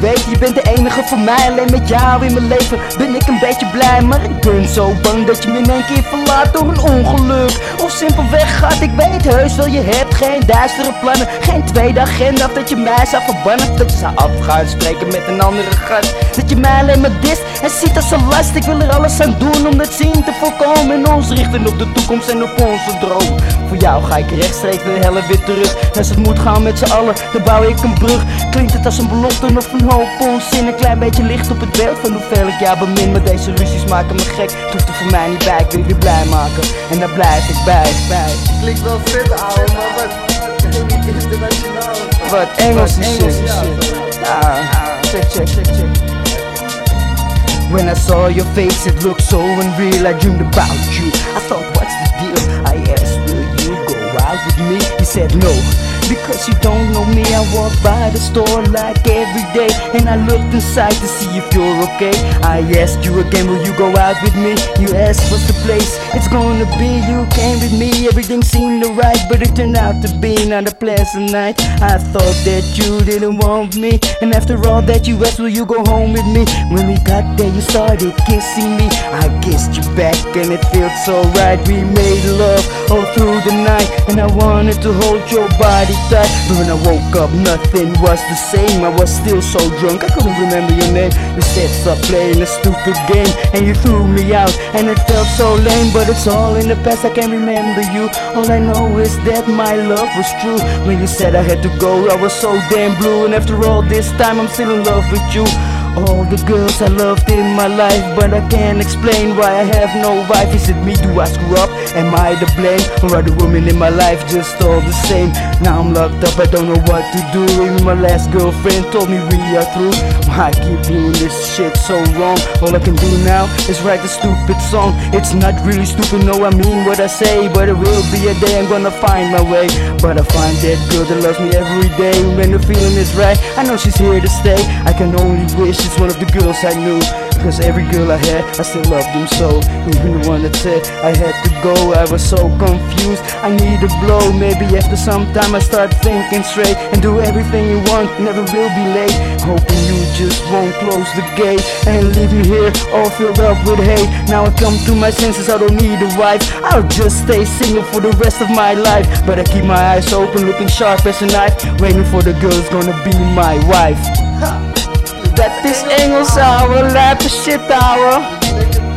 weet, je bent de enige voor mij Alleen met jou in mijn leven ben ik een beetje blij. Maar ik ben zo bang dat je me in één keer verlaat door een ongeluk. Of simpelweg gaat, ik weet heus wel. Je hebt geen duistere plannen Geen tweede agenda. Dat je mij zou verbannen Dat je zou afgaan. Spreken met een andere gast. Dat je mij alleen maar dist en ziet als een last. Ik wil er alles aan doen om dat zien te voorkomen. En ons richten op de toekomst en op onze droom. Voor jou ga ik rechtstreeks de helle weer terug. Als het moet gaan met z'n allen, dan bouw ik een brug. Klinkt het als een belofte een hoop onzin Een klein beetje licht op het beeld van hoeveel ik jou bemin Maar deze ruzies maken me gek, hoeft er voor mij niet bij Ik wil je blij maken en daar blijf ik bij, bij. Klinkt wel vet ouwe, maar wat internationaal Wat Engelse shit, Ah, check, check, check, check When I saw your face, it looked so unreal. I dreamed about you. I thought, what's the deal? I asked, will you go out with me? He said, no. Because you don't know me, I walk by the store like every day. And I looked inside to see if you're okay. I asked you again, will you go out with me? You asked what's the place? It's gonna be You came with me, everything seemed alright But it turned out to be not a pleasant night. I thought that you didn't want me. And after all that you asked, will you go home with me? When we got there, you started kissing me. I kissed you back and it felt so right. We made love all through the night. And I wanted to hold your body tight But when I woke up nothing was the same. I was still so drunk I couldn't remember your name. You said stop playing a stupid game And you threw me out and it felt so lame But it's all in the past I can't remember you. All I know is that my love was true. When you said I had to go I was so damn blue And after all this time I'm still in love with you all the girls I loved in my life But I can't explain why I have no wife. Is it me, do I screw up? Am I to blame? Or are the women in my life just all the same? Now I'm locked up, I don't know what to do. Even my last girlfriend told me we are through. Why I keep doing this shit so wrong? All I can do now is write a stupid song. It's not really stupid, no I mean what I say. But it will be a day I'm gonna find my way. But I find that girl that loves me every day. When the feeling is right, I know she's here to stay. I can only wish she's one of the girls I knew. Cause every girl I had, I still loved them so. Even the one that said I had to go, I was so confused. I need a blow, maybe after some time I start thinking straight And do everything you want, never will be late. Hoping you just won't close the gate And leave me here all filled up with hate. Now I come to my senses, I don't need a wife. I'll just stay single for the rest of my life. But I keep my eyes open, looking sharp as a knife. Waiting for the girl who's gonna be my wife Dat is Engels, ouwe, lijpe shit, ouwe.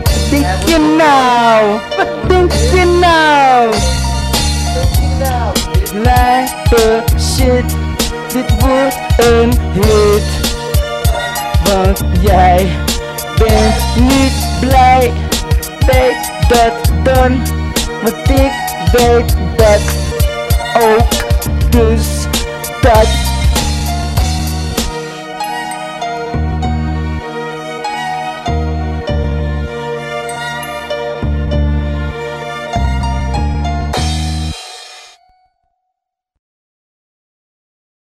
Wat denk je nou? Wat denk je nou? Lijpe shit, dit wordt een hit. Want jij bent niet blij. Weet dat dan, want ik weet dat ook. Dus dat